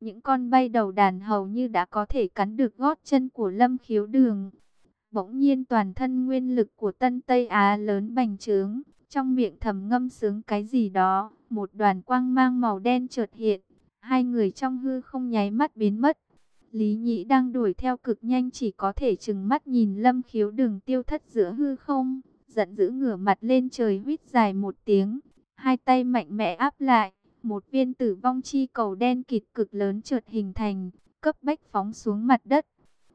những con bay đầu đàn hầu như đã có thể cắn được gót chân của lâm khiếu đường. Bỗng nhiên toàn thân nguyên lực của Tân Tây Á lớn bành trướng, trong miệng thầm ngâm sướng cái gì đó, một đoàn quang mang màu đen chợt hiện, hai người trong hư không nháy mắt biến mất. Lý Nhĩ đang đuổi theo cực nhanh chỉ có thể chừng mắt nhìn lâm khiếu đường tiêu thất giữa hư không, giận dữ ngửa mặt lên trời huýt dài một tiếng, hai tay mạnh mẽ áp lại, một viên tử vong chi cầu đen kịt cực lớn chợt hình thành, cấp bách phóng xuống mặt đất.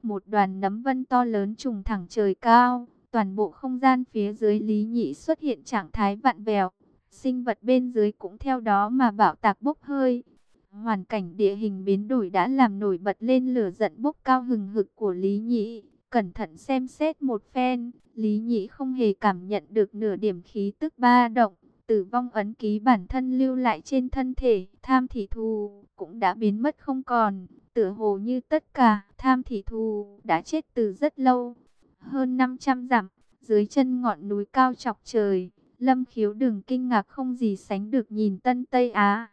Một đoàn nấm vân to lớn trùng thẳng trời cao, toàn bộ không gian phía dưới Lý Nhị xuất hiện trạng thái vặn vẹo, sinh vật bên dưới cũng theo đó mà bạo tạc bốc hơi. Hoàn cảnh địa hình biến đổi đã làm nổi bật lên lửa giận bốc cao hừng hực của Lý Nhị. Cẩn thận xem xét một phen, Lý Nhị không hề cảm nhận được nửa điểm khí tức ba động. Tử vong ấn ký bản thân lưu lại trên thân thể, tham thị thù, cũng đã biến mất không còn. Tựa hồ như tất cả, tham thị thù, đã chết từ rất lâu. Hơn 500 dặm, dưới chân ngọn núi cao chọc trời, lâm khiếu đừng kinh ngạc không gì sánh được nhìn Tân Tây Á.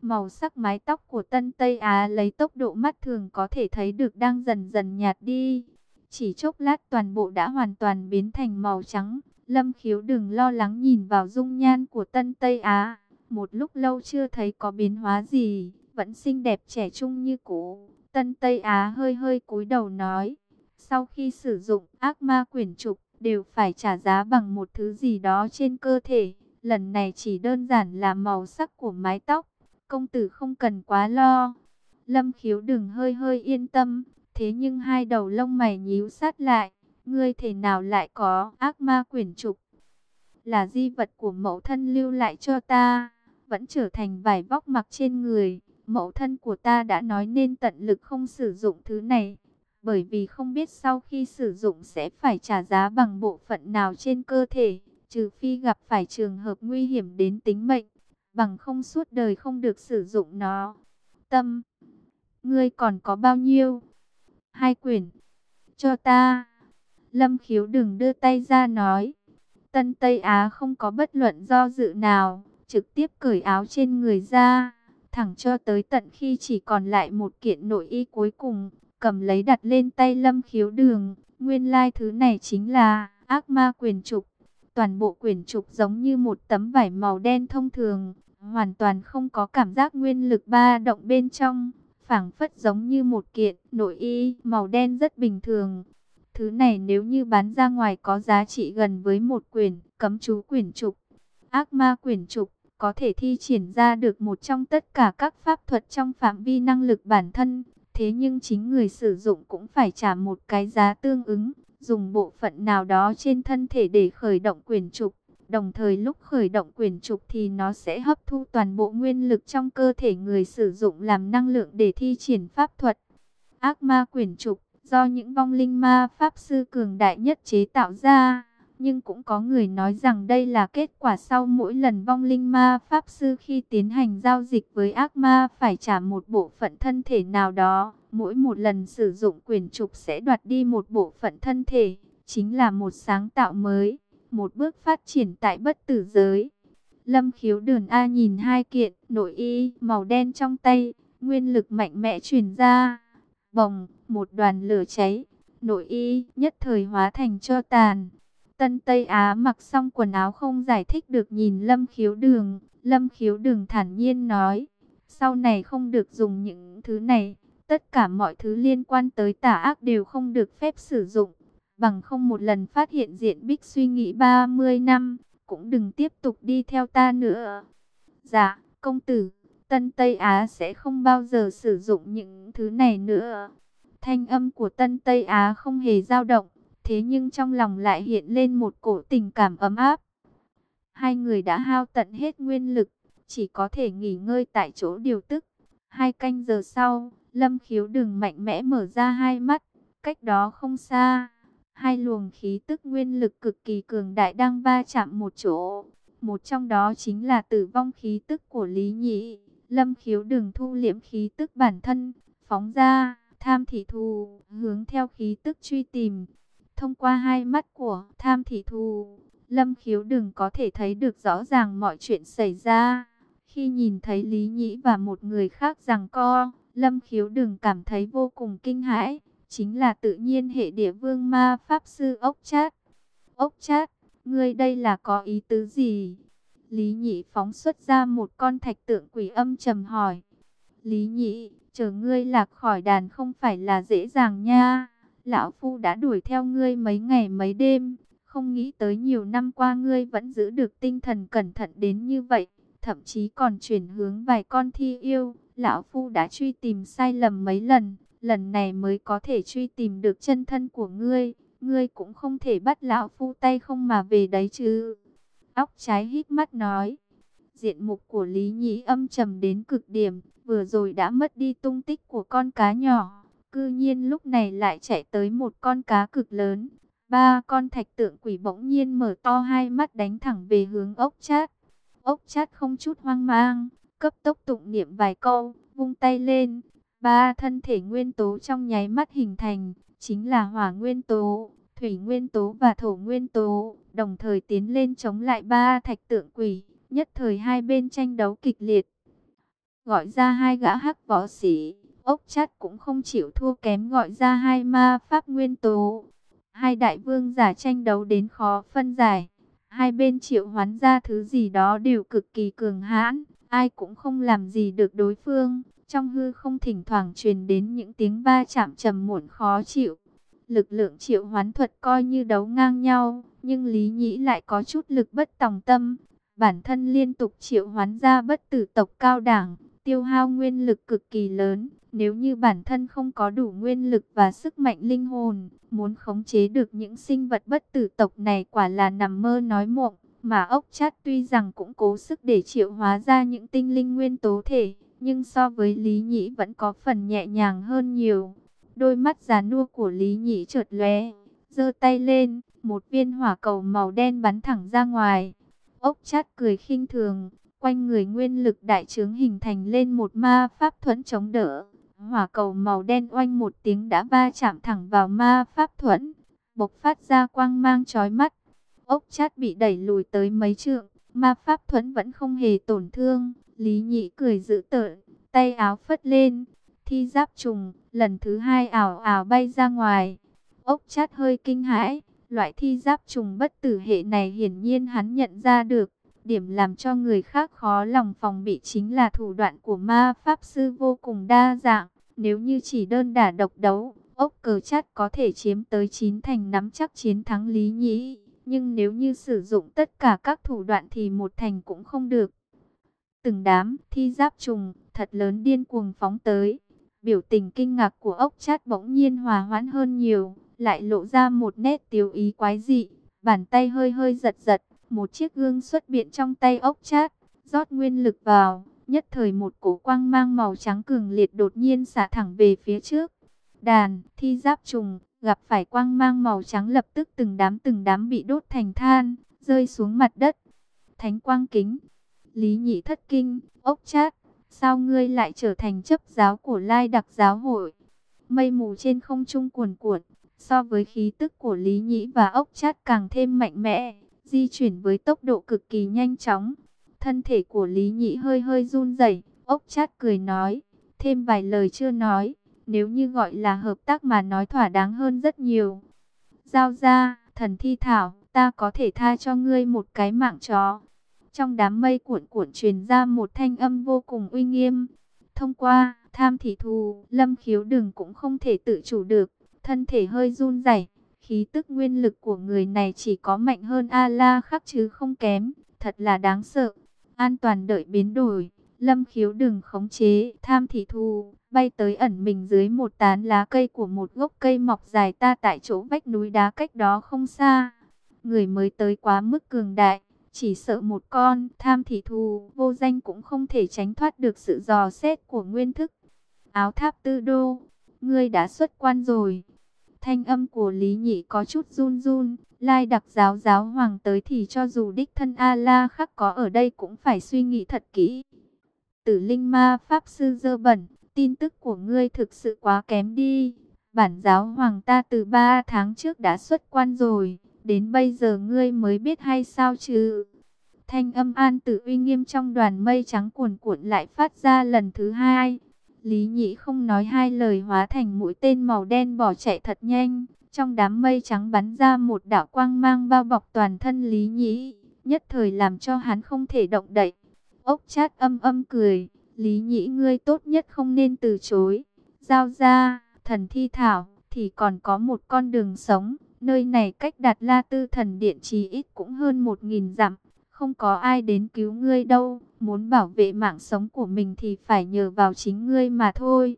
Màu sắc mái tóc của Tân Tây Á lấy tốc độ mắt thường có thể thấy được đang dần dần nhạt đi. Chỉ chốc lát toàn bộ đã hoàn toàn biến thành màu trắng. Lâm khiếu đừng lo lắng nhìn vào dung nhan của Tân Tây Á. Một lúc lâu chưa thấy có biến hóa gì, vẫn xinh đẹp trẻ trung như cũ. Tân Tây Á hơi hơi cúi đầu nói. Sau khi sử dụng ác ma quyển trục, đều phải trả giá bằng một thứ gì đó trên cơ thể. Lần này chỉ đơn giản là màu sắc của mái tóc công tử không cần quá lo. Lâm khiếu đừng hơi hơi yên tâm, thế nhưng hai đầu lông mày nhíu sát lại, ngươi thể nào lại có ác ma quyển trục. Là di vật của mẫu thân lưu lại cho ta, vẫn trở thành vải vóc mặc trên người. Mẫu thân của ta đã nói nên tận lực không sử dụng thứ này, bởi vì không biết sau khi sử dụng sẽ phải trả giá bằng bộ phận nào trên cơ thể, trừ phi gặp phải trường hợp nguy hiểm đến tính mệnh bằng không suốt đời không được sử dụng nó. Tâm, ngươi còn có bao nhiêu? Hai quyển, cho ta. Lâm khiếu đừng đưa tay ra nói. Tân Tây Á không có bất luận do dự nào, trực tiếp cởi áo trên người ra, thẳng cho tới tận khi chỉ còn lại một kiện nội y cuối cùng, cầm lấy đặt lên tay lâm khiếu đường. Nguyên lai thứ này chính là ác ma quyền trục. Toàn bộ quyền trục giống như một tấm vải màu đen thông thường, hoàn toàn không có cảm giác nguyên lực ba động bên trong, phảng phất giống như một kiện nội y màu đen rất bình thường. Thứ này nếu như bán ra ngoài có giá trị gần với một quyển cấm chú quyển trục, ác ma quyển trục, có thể thi triển ra được một trong tất cả các pháp thuật trong phạm vi năng lực bản thân. Thế nhưng chính người sử dụng cũng phải trả một cái giá tương ứng, dùng bộ phận nào đó trên thân thể để khởi động quyển trục. Đồng thời lúc khởi động quyền trục thì nó sẽ hấp thu toàn bộ nguyên lực trong cơ thể người sử dụng làm năng lượng để thi triển pháp thuật. Ác ma quyền trục do những vong linh ma pháp sư cường đại nhất chế tạo ra. Nhưng cũng có người nói rằng đây là kết quả sau mỗi lần vong linh ma pháp sư khi tiến hành giao dịch với ác ma phải trả một bộ phận thân thể nào đó. Mỗi một lần sử dụng quyền trục sẽ đoạt đi một bộ phận thân thể, chính là một sáng tạo mới một bước phát triển tại bất tử giới. Lâm khiếu đườn A nhìn hai kiện nội y màu đen trong tay, nguyên lực mạnh mẽ truyền ra. Bồng, một đoàn lửa cháy, nội y nhất thời hóa thành cho tàn. Tân Tây Á mặc xong quần áo không giải thích được nhìn Lâm khiếu đường. Lâm khiếu đường thản nhiên nói, sau này không được dùng những thứ này. Tất cả mọi thứ liên quan tới tà ác đều không được phép sử dụng bằng không một lần phát hiện diện bích suy nghĩ 30 năm, cũng đừng tiếp tục đi theo ta nữa. Dạ, công tử, Tân Tây Á sẽ không bao giờ sử dụng những thứ này nữa. Thanh âm của Tân Tây Á không hề dao động, thế nhưng trong lòng lại hiện lên một cổ tình cảm ấm áp. Hai người đã hao tận hết nguyên lực, chỉ có thể nghỉ ngơi tại chỗ điều tức. Hai canh giờ sau, Lâm Khiếu đừng mạnh mẽ mở ra hai mắt, cách đó không xa Hai luồng khí tức nguyên lực cực kỳ cường đại đang va chạm một chỗ. Một trong đó chính là tử vong khí tức của Lý Nhị. Lâm khiếu đừng thu liễm khí tức bản thân, phóng ra, tham thị thù, hướng theo khí tức truy tìm. Thông qua hai mắt của tham thị thù, Lâm khiếu đừng có thể thấy được rõ ràng mọi chuyện xảy ra. Khi nhìn thấy Lý Nhĩ và một người khác rằng co, Lâm khiếu đừng cảm thấy vô cùng kinh hãi, chính là tự nhiên hệ địa vương ma pháp sư ốc chát. Ốc chát, ngươi đây là có ý tứ gì? Lý nhị phóng xuất ra một con thạch tượng quỷ âm trầm hỏi. Lý nhị, chờ ngươi lạc khỏi đàn không phải là dễ dàng nha. Lão Phu đã đuổi theo ngươi mấy ngày mấy đêm, không nghĩ tới nhiều năm qua ngươi vẫn giữ được tinh thần cẩn thận đến như vậy, thậm chí còn chuyển hướng vài con thi yêu. Lão Phu đã truy tìm sai lầm mấy lần, lần này mới có thể truy tìm được chân thân của ngươi. Ngươi cũng không thể bắt Lão Phu tay không mà về đấy chứ. Óc trái hít mắt nói. Diện mục của Lý Nhĩ âm trầm đến cực điểm, vừa rồi đã mất đi tung tích của con cá nhỏ. Cư nhiên lúc này lại chạy tới một con cá cực lớn. Ba con thạch tượng quỷ bỗng nhiên mở to hai mắt đánh thẳng về hướng ốc chát. Ốc chát không chút hoang mang, cấp tốc tụng niệm vài câu, vung tay lên. Ba thân thể nguyên tố trong nháy mắt hình thành, chính là hỏa nguyên tố, thủy nguyên tố và thổ nguyên tố, đồng thời tiến lên chống lại ba thạch tượng quỷ, nhất thời hai bên tranh đấu kịch liệt. Gọi ra hai gã hắc võ sĩ, ốc chát cũng không chịu thua kém gọi ra hai ma pháp nguyên tố. Hai đại vương giả tranh đấu đến khó phân giải. Hai bên triệu hoán ra thứ gì đó đều cực kỳ cường hãn, ai cũng không làm gì được đối phương. Trong hư không thỉnh thoảng truyền đến những tiếng va chạm trầm muộn khó chịu. Lực lượng triệu hoán thuật coi như đấu ngang nhau, nhưng Lý Nhĩ lại có chút lực bất tòng tâm. Bản thân liên tục triệu hoán ra bất tử tộc cao đẳng, tiêu hao nguyên lực cực kỳ lớn. Nếu như bản thân không có đủ nguyên lực và sức mạnh linh hồn, muốn khống chế được những sinh vật bất tử tộc này quả là nằm mơ nói mộng. Mà ốc chát tuy rằng cũng cố sức để triệu hóa ra những tinh linh nguyên tố thể, nhưng so với Lý Nhĩ vẫn có phần nhẹ nhàng hơn nhiều. Đôi mắt già nua của Lý Nhĩ trượt lóe, giơ tay lên, một viên hỏa cầu màu đen bắn thẳng ra ngoài. Ốc chát cười khinh thường, quanh người nguyên lực đại trướng hình thành lên một ma pháp thuẫn chống đỡ. Hỏa cầu màu đen oanh một tiếng đã va chạm thẳng vào ma pháp thuẫn, bộc phát ra quang mang chói mắt. Ốc chát bị đẩy lùi tới mấy trượng, ma pháp thuẫn vẫn không hề tổn thương. Lý nhị cười giữ tợn, tay áo phất lên, thi giáp trùng, lần thứ hai ảo ảo bay ra ngoài. Ốc chát hơi kinh hãi, loại thi giáp trùng bất tử hệ này hiển nhiên hắn nhận ra được. Điểm làm cho người khác khó lòng phòng bị chính là thủ đoạn của ma pháp sư vô cùng đa dạng. Nếu như chỉ đơn đả độc đấu, ốc cờ chát có thể chiếm tới 9 thành nắm chắc chiến thắng Lý Nhĩ. Nhưng nếu như sử dụng tất cả các thủ đoạn thì một thành cũng không được. Từng đám thi giáp trùng thật lớn điên cuồng phóng tới. Biểu tình kinh ngạc của ốc chát bỗng nhiên hòa hoãn hơn nhiều, lại lộ ra một nét tiêu ý quái dị. Bàn tay hơi hơi giật giật, một chiếc gương xuất biện trong tay ốc chát, rót nguyên lực vào, nhất thời một cổ quang mang màu trắng cường liệt đột nhiên xả thẳng về phía trước. Đàn, thi giáp trùng, gặp phải quang mang màu trắng lập tức từng đám từng đám bị đốt thành than, rơi xuống mặt đất. Thánh quang kính, lý nhị thất kinh, ốc chát, sao ngươi lại trở thành chấp giáo của lai đặc giáo hội? Mây mù trên không trung cuồn cuộn, so với khí tức của lý nhĩ và ốc chát càng thêm mạnh mẽ di chuyển với tốc độ cực kỳ nhanh chóng. Thân thể của Lý Nhĩ hơi hơi run rẩy, ốc chát cười nói, thêm vài lời chưa nói, nếu như gọi là hợp tác mà nói thỏa đáng hơn rất nhiều. Giao ra, thần thi thảo, ta có thể tha cho ngươi một cái mạng chó. Trong đám mây cuộn cuộn truyền ra một thanh âm vô cùng uy nghiêm. Thông qua, tham thị thù, lâm khiếu đừng cũng không thể tự chủ được, thân thể hơi run rẩy Khí tức nguyên lực của người này chỉ có mạnh hơn A-la khắc chứ không kém, thật là đáng sợ. An toàn đợi biến đổi, lâm khiếu đừng khống chế, tham thị thu, bay tới ẩn mình dưới một tán lá cây của một gốc cây mọc dài ta tại chỗ vách núi đá cách đó không xa. Người mới tới quá mức cường đại, chỉ sợ một con tham thị thù vô danh cũng không thể tránh thoát được sự dò xét của nguyên thức. Áo tháp tư đô, ngươi đã xuất quan rồi. Thanh âm của Lý Nhị có chút run run, lai đặc giáo giáo hoàng tới thì cho dù đích thân A-la khắc có ở đây cũng phải suy nghĩ thật kỹ. Tử linh ma pháp sư dơ bẩn, tin tức của ngươi thực sự quá kém đi. Bản giáo hoàng ta từ ba tháng trước đã xuất quan rồi, đến bây giờ ngươi mới biết hay sao chứ? Thanh âm an Tử uy nghiêm trong đoàn mây trắng cuồn cuộn lại phát ra lần thứ hai. Lý Nhĩ không nói hai lời hóa thành mũi tên màu đen bỏ chạy thật nhanh. Trong đám mây trắng bắn ra một đạo quang mang bao bọc toàn thân Lý Nhĩ, nhất thời làm cho hắn không thể động đậy. Ốc chát âm âm cười, Lý Nhĩ ngươi tốt nhất không nên từ chối. Giao ra, thần thi thảo, thì còn có một con đường sống. Nơi này cách đặt La Tư Thần Điện chỉ ít cũng hơn một nghìn dặm. Không có ai đến cứu ngươi đâu. Muốn bảo vệ mạng sống của mình thì phải nhờ vào chính ngươi mà thôi.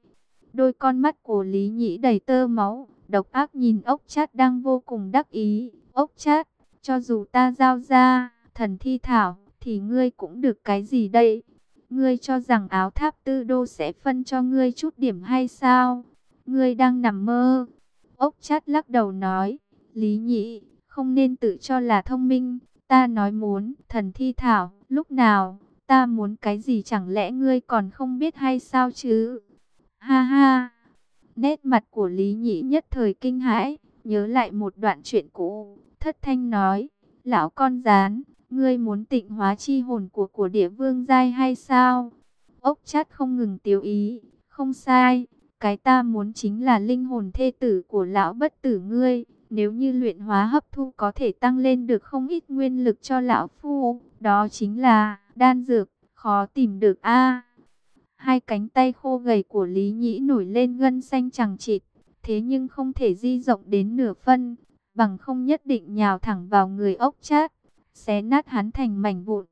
Đôi con mắt của Lý Nhĩ đầy tơ máu. Độc ác nhìn ốc chát đang vô cùng đắc ý. Ốc chát, cho dù ta giao ra, thần thi thảo, thì ngươi cũng được cái gì đây? Ngươi cho rằng áo tháp tư đô sẽ phân cho ngươi chút điểm hay sao? Ngươi đang nằm mơ. Ốc chát lắc đầu nói, Lý nhị, không nên tự cho là thông minh. Ta nói muốn, thần thi thảo, lúc nào, ta muốn cái gì chẳng lẽ ngươi còn không biết hay sao chứ? Ha ha! Nét mặt của Lý Nhĩ nhất thời kinh hãi, nhớ lại một đoạn chuyện cũ, thất thanh nói, lão con rán, ngươi muốn tịnh hóa chi hồn của của địa vương giai hay sao? Ốc chát không ngừng tiêu ý, không sai, cái ta muốn chính là linh hồn thê tử của lão bất tử ngươi. Nếu như luyện hóa hấp thu có thể tăng lên được không ít nguyên lực cho lão phu, đó chính là đan dược, khó tìm được a. hai cánh tay khô gầy của Lý Nhĩ nổi lên gân xanh chẳng chịt, thế nhưng không thể di rộng đến nửa phân, bằng không nhất định nhào thẳng vào người ốc chát, xé nát hắn thành mảnh vụn.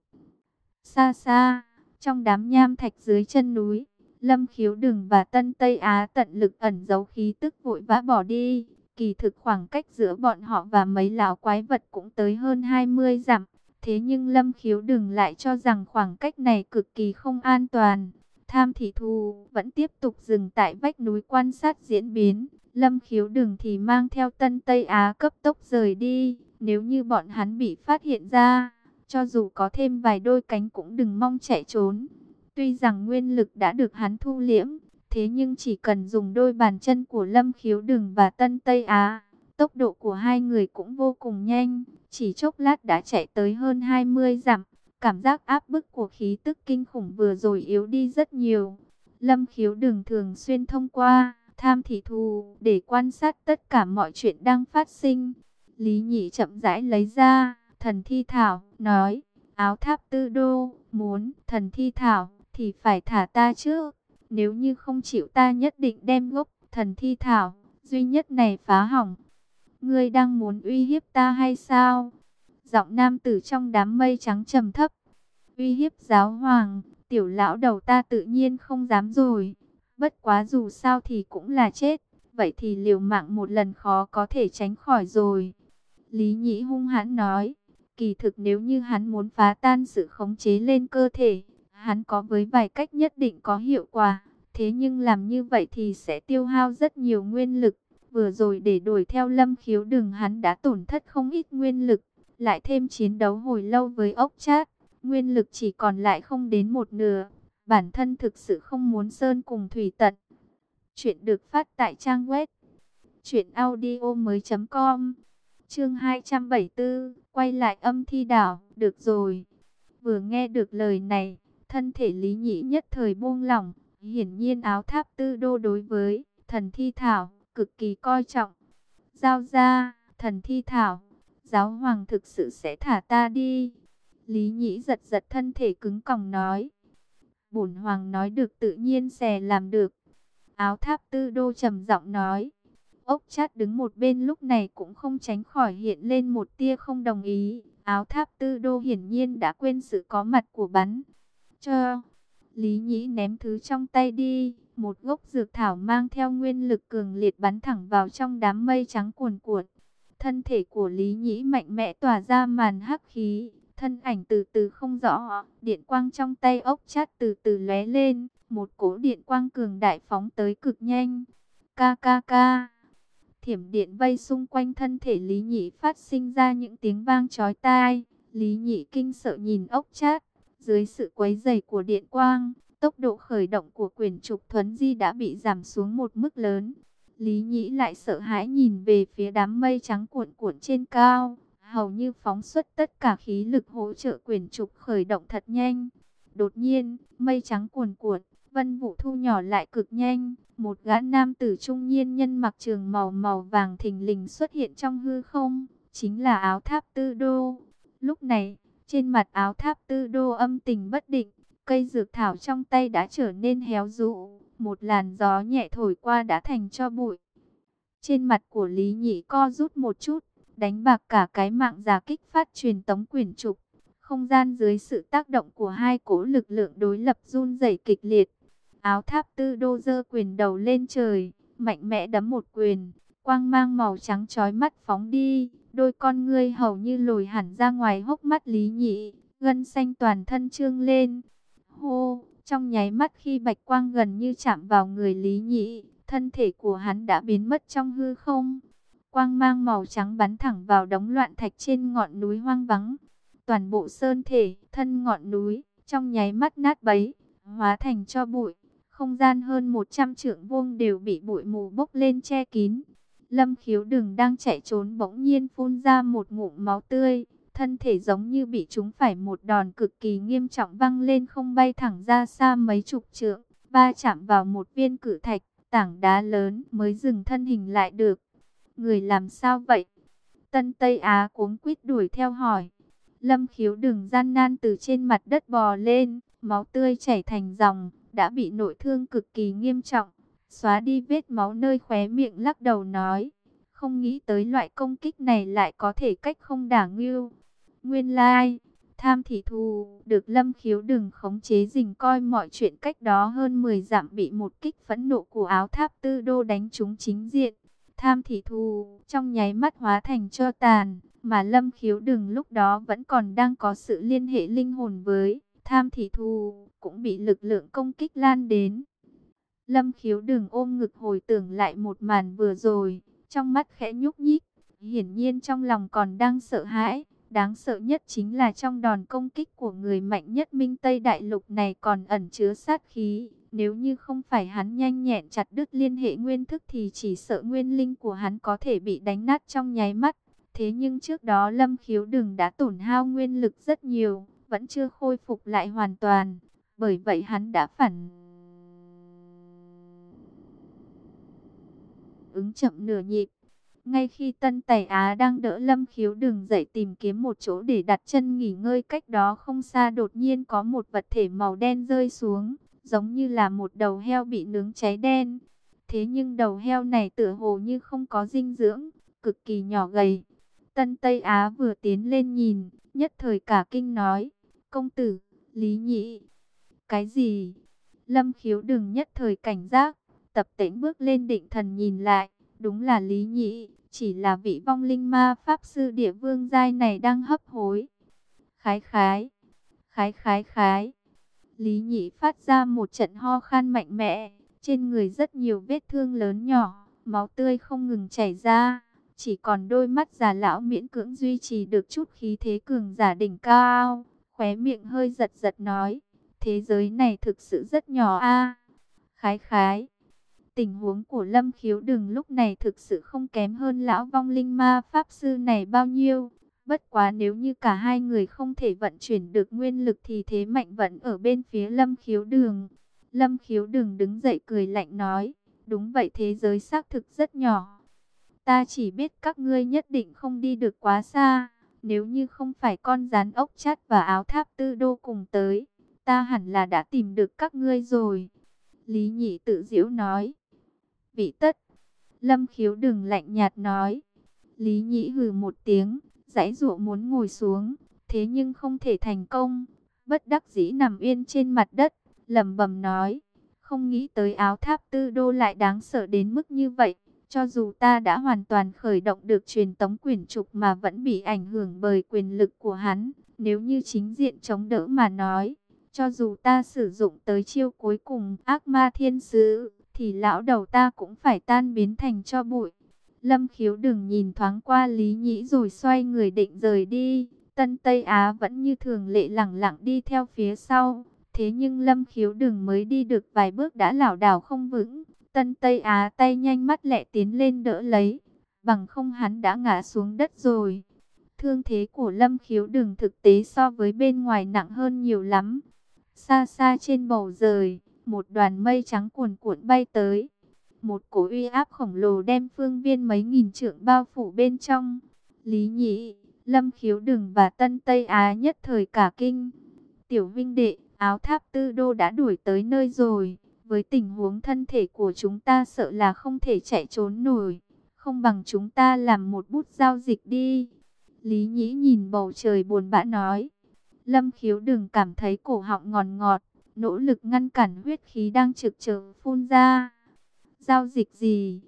Xa xa, trong đám nham thạch dưới chân núi, Lâm Khiếu Đừng và Tân Tây Á tận lực ẩn giấu khí tức vội vã bỏ đi. Kỳ thực khoảng cách giữa bọn họ và mấy lão quái vật cũng tới hơn 20 dặm. Thế nhưng Lâm Khiếu Đừng lại cho rằng khoảng cách này cực kỳ không an toàn. Tham thị thù vẫn tiếp tục dừng tại vách núi quan sát diễn biến. Lâm Khiếu Đừng thì mang theo Tân Tây Á cấp tốc rời đi. Nếu như bọn hắn bị phát hiện ra, cho dù có thêm vài đôi cánh cũng đừng mong chạy trốn. Tuy rằng nguyên lực đã được hắn thu liễm, thế nhưng chỉ cần dùng đôi bàn chân của Lâm Khiếu Đừng và Tân Tây Á, tốc độ của hai người cũng vô cùng nhanh, chỉ chốc lát đã chạy tới hơn 20 dặm. Cảm giác áp bức của khí tức kinh khủng vừa rồi yếu đi rất nhiều. Lâm Khiếu Đừng thường xuyên thông qua tham thị thù để quan sát tất cả mọi chuyện đang phát sinh. Lý Nhị chậm rãi lấy ra thần thi thảo, nói, áo tháp tư đô, muốn thần thi thảo thì phải thả ta trước nếu như không chịu ta nhất định đem gốc thần thi thảo, duy nhất này phá hỏng. Ngươi đang muốn uy hiếp ta hay sao? Giọng nam tử trong đám mây trắng trầm thấp. Uy hiếp giáo hoàng, tiểu lão đầu ta tự nhiên không dám rồi. Bất quá dù sao thì cũng là chết. Vậy thì liều mạng một lần khó có thể tránh khỏi rồi. Lý Nhĩ hung hãn nói. Kỳ thực nếu như hắn muốn phá tan sự khống chế lên cơ thể, Hắn có với vài cách nhất định có hiệu quả, thế nhưng làm như vậy thì sẽ tiêu hao rất nhiều nguyên lực. Vừa rồi để đuổi theo lâm khiếu đường hắn đã tổn thất không ít nguyên lực, lại thêm chiến đấu hồi lâu với ốc chát, nguyên lực chỉ còn lại không đến một nửa. Bản thân thực sự không muốn sơn cùng thủy tận. Chuyện được phát tại trang web truyệnaudiomoi.com. Chương 274, quay lại âm thi đảo, được rồi. Vừa nghe được lời này, Thân thể Lý Nhĩ nhất thời buông lỏng, hiển nhiên áo tháp tư đô đối với thần thi thảo, cực kỳ coi trọng. Giao ra, thần thi thảo, giáo hoàng thực sự sẽ thả ta đi. Lý Nhĩ giật giật thân thể cứng còng nói. Bổn hoàng nói được tự nhiên sẽ làm được. Áo tháp tư đô trầm giọng nói. Ốc chát đứng một bên lúc này cũng không tránh khỏi hiện lên một tia không đồng ý. Áo tháp tư đô hiển nhiên đã quên sự có mặt của bắn. Cho, Lý Nhĩ ném thứ trong tay đi, một gốc dược thảo mang theo nguyên lực cường liệt bắn thẳng vào trong đám mây trắng cuồn cuộn. Thân thể của Lý Nhĩ mạnh mẽ tỏa ra màn hắc khí, thân ảnh từ từ không rõ, điện quang trong tay ốc chát từ từ lóe lên, một cỗ điện quang cường đại phóng tới cực nhanh. Ca ca ca. Thiểm điện vây xung quanh thân thể Lý Nhĩ phát sinh ra những tiếng vang chói tai. Lý Nhĩ kinh sợ nhìn ốc chát, dưới sự quấy dày của điện quang, tốc độ khởi động của quyền trục thuấn di đã bị giảm xuống một mức lớn. Lý Nhĩ lại sợ hãi nhìn về phía đám mây trắng cuộn cuộn trên cao, hầu như phóng xuất tất cả khí lực hỗ trợ quyền trục khởi động thật nhanh. Đột nhiên, mây trắng cuồn cuộn, Vân Vũ thu nhỏ lại cực nhanh, một gã nam tử trung niên nhân mặc trường màu màu vàng thình lình xuất hiện trong hư không, chính là áo tháp tư đô. Lúc này, trên mặt áo tháp tư đô âm tình bất định, cây dược thảo trong tay đã trở nên héo rũ, một làn gió nhẹ thổi qua đã thành cho bụi. Trên mặt của Lý Nhị co rút một chút, đánh bạc cả cái mạng giả kích phát truyền tống quyển trục. Không gian dưới sự tác động của hai cỗ lực lượng đối lập run rẩy kịch liệt. Áo tháp tư đô dơ quyền đầu lên trời, mạnh mẽ đấm một quyền, quang mang màu trắng trói mắt phóng đi, đôi con ngươi hầu như lồi hẳn ra ngoài hốc mắt Lý Nhị, gân xanh toàn thân trương lên. Hô, trong nháy mắt khi bạch quang gần như chạm vào người Lý Nhị, thân thể của hắn đã biến mất trong hư không. Quang mang màu trắng bắn thẳng vào đống loạn thạch trên ngọn núi hoang vắng. Toàn bộ sơn thể, thân ngọn núi, trong nháy mắt nát bấy, hóa thành cho bụi. Không gian hơn 100 trượng vuông đều bị bụi mù bốc lên che kín. Lâm khiếu đừng đang chạy trốn bỗng nhiên phun ra một ngụm máu tươi. Thân thể giống như bị chúng phải một đòn cực kỳ nghiêm trọng văng lên không bay thẳng ra xa mấy chục trượng. ba chạm vào một viên cử thạch, tảng đá lớn mới dừng thân hình lại được. Người làm sao vậy? Tân Tây Á cuống quýt đuổi theo hỏi. Lâm khiếu đừng gian nan từ trên mặt đất bò lên, máu tươi chảy thành dòng, đã bị nội thương cực kỳ nghiêm trọng. Xóa đi vết máu nơi khóe miệng lắc đầu nói. Không nghĩ tới loại công kích này lại có thể cách không đả ngưu. Nguyên lai, tham thị thù, được lâm khiếu đừng khống chế dình coi mọi chuyện cách đó hơn 10 dặm bị một kích phẫn nộ của áo tháp tư đô đánh trúng chính diện. Tham thị thù, trong nháy mắt hóa thành cho tàn, mà lâm khiếu đừng lúc đó vẫn còn đang có sự liên hệ linh hồn với tham thị thù, cũng bị lực lượng công kích lan đến. Lâm khiếu đừng ôm ngực hồi tưởng lại một màn vừa rồi, trong mắt khẽ nhúc nhích, hiển nhiên trong lòng còn đang sợ hãi. Đáng sợ nhất chính là trong đòn công kích của người mạnh nhất Minh Tây Đại Lục này còn ẩn chứa sát khí. Nếu như không phải hắn nhanh nhẹn chặt đứt liên hệ nguyên thức thì chỉ sợ nguyên linh của hắn có thể bị đánh nát trong nháy mắt. Thế nhưng trước đó Lâm Khiếu Đừng đã tổn hao nguyên lực rất nhiều, vẫn chưa khôi phục lại hoàn toàn. Bởi vậy hắn đã phản ứng chậm nửa nhịp. Ngay khi Tân Tài Á đang đỡ Lâm Khiếu đường dậy tìm kiếm một chỗ để đặt chân nghỉ ngơi cách đó không xa đột nhiên có một vật thể màu đen rơi xuống, giống như là một đầu heo bị nướng cháy đen. Thế nhưng đầu heo này tựa hồ như không có dinh dưỡng, cực kỳ nhỏ gầy. Tân Tây Á vừa tiến lên nhìn, nhất thời cả kinh nói, công tử, Lý Nhị. Cái gì? Lâm khiếu đừng nhất thời cảnh giác, tập tễnh bước lên định thần nhìn lại, đúng là Lý Nhị, chỉ là vị vong linh ma pháp sư địa vương giai này đang hấp hối. Khái khái, khái khái khái. Lý Nhị phát ra một trận ho khan mạnh mẽ, trên người rất nhiều vết thương lớn nhỏ, máu tươi không ngừng chảy ra. Chỉ còn đôi mắt già lão miễn cưỡng duy trì được chút khí thế cường giả đỉnh cao. Khóe miệng hơi giật giật nói. Thế giới này thực sự rất nhỏ a Khái khái. Tình huống của Lâm Khiếu Đừng lúc này thực sự không kém hơn lão vong linh ma pháp sư này bao nhiêu. Bất quá nếu như cả hai người không thể vận chuyển được nguyên lực thì thế mạnh vẫn ở bên phía Lâm Khiếu Đường. Lâm Khiếu Đường đứng dậy cười lạnh nói. Đúng vậy thế giới xác thực rất nhỏ. Ta chỉ biết các ngươi nhất định không đi được quá xa. Nếu như không phải con rắn ốc chát và áo tháp tư đô cùng tới, ta hẳn là đã tìm được các ngươi rồi. Lý nhị tự diễu nói. Vị tất. Lâm khiếu đừng lạnh nhạt nói. Lý nhĩ hừ một tiếng, giãy dụa muốn ngồi xuống, thế nhưng không thể thành công. Bất đắc dĩ nằm yên trên mặt đất, lẩm bẩm nói. Không nghĩ tới áo tháp tư đô lại đáng sợ đến mức như vậy. Cho dù ta đã hoàn toàn khởi động được truyền tống quyển trục mà vẫn bị ảnh hưởng bởi quyền lực của hắn, nếu như chính diện chống đỡ mà nói, cho dù ta sử dụng tới chiêu cuối cùng ác ma thiên sứ, thì lão đầu ta cũng phải tan biến thành cho bụi. Lâm khiếu đừng nhìn thoáng qua Lý Nhĩ rồi xoay người định rời đi. Tân Tây Á vẫn như thường lệ lẳng lặng đi theo phía sau. Thế nhưng Lâm khiếu đừng mới đi được vài bước đã lảo đảo không vững. Tân Tây Á tay nhanh mắt lẹ tiến lên đỡ lấy. Bằng không hắn đã ngã xuống đất rồi. Thương thế của Lâm khiếu đừng thực tế so với bên ngoài nặng hơn nhiều lắm. Xa xa trên bầu trời, một đoàn mây trắng cuồn cuộn bay tới. Một cổ uy áp khổng lồ đem phương viên mấy nghìn trượng bao phủ bên trong. Lý Nhĩ, Lâm Khiếu Đừng và Tân Tây Á nhất thời cả kinh. Tiểu Vinh Đệ, áo tháp tư đô đã đuổi tới nơi rồi. Với tình huống thân thể của chúng ta sợ là không thể chạy trốn nổi. Không bằng chúng ta làm một bút giao dịch đi. Lý Nhĩ nhìn bầu trời buồn bã nói. Lâm khiếu đừng cảm thấy cổ họng ngọt ngọt, nỗ lực ngăn cản huyết khí đang trực chờ phun ra. Giao dịch gì?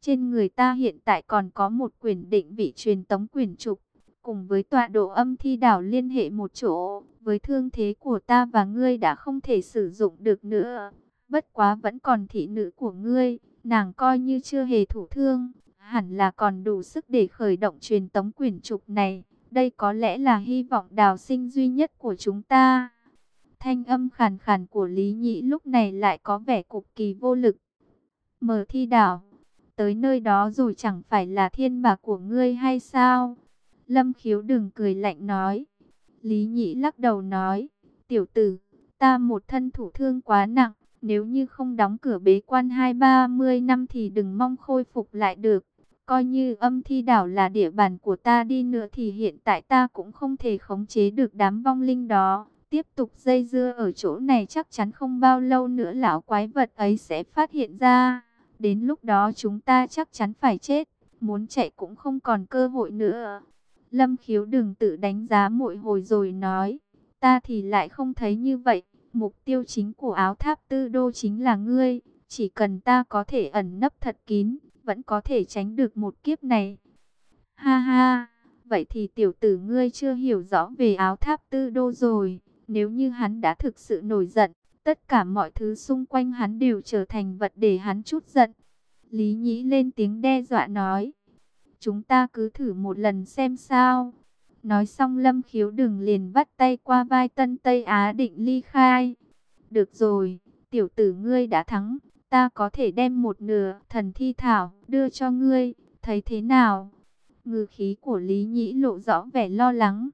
Trên người ta hiện tại còn có một quyền định vị truyền tống quyền trục, cùng với tọa độ âm thi đảo liên hệ một chỗ, với thương thế của ta và ngươi đã không thể sử dụng được nữa. Bất quá vẫn còn thị nữ của ngươi, nàng coi như chưa hề thủ thương, hẳn là còn đủ sức để khởi động truyền tống quyền trục này. Đây có lẽ là hy vọng đào sinh duy nhất của chúng ta. Thanh âm khàn khàn của Lý Nhĩ lúc này lại có vẻ cực kỳ vô lực. Mở thi đảo, tới nơi đó rồi chẳng phải là thiên bạc của ngươi hay sao? Lâm khiếu đừng cười lạnh nói. Lý Nhĩ lắc đầu nói, tiểu tử, ta một thân thủ thương quá nặng, nếu như không đóng cửa bế quan hai ba mươi năm thì đừng mong khôi phục lại được. Coi như âm thi đảo là địa bàn của ta đi nữa thì hiện tại ta cũng không thể khống chế được đám vong linh đó. Tiếp tục dây dưa ở chỗ này chắc chắn không bao lâu nữa lão quái vật ấy sẽ phát hiện ra. Đến lúc đó chúng ta chắc chắn phải chết, muốn chạy cũng không còn cơ hội nữa. Lâm khiếu đừng tự đánh giá mỗi hồi rồi nói, ta thì lại không thấy như vậy. Mục tiêu chính của áo tháp tư đô chính là ngươi, chỉ cần ta có thể ẩn nấp thật kín, vẫn có thể tránh được một kiếp này. Ha ha, vậy thì tiểu tử ngươi chưa hiểu rõ về áo tháp tư đô rồi. Nếu như hắn đã thực sự nổi giận, tất cả mọi thứ xung quanh hắn đều trở thành vật để hắn chút giận. Lý Nhĩ lên tiếng đe dọa nói. Chúng ta cứ thử một lần xem sao. Nói xong Lâm Khiếu đừng liền bắt tay qua vai Tân Tây Á định ly khai. Được rồi, tiểu tử ngươi đã thắng, ta có thể đem một nửa thần thi thảo đưa cho ngươi, thấy thế nào? Ngư khí của Lý Nhĩ lộ rõ vẻ lo lắng.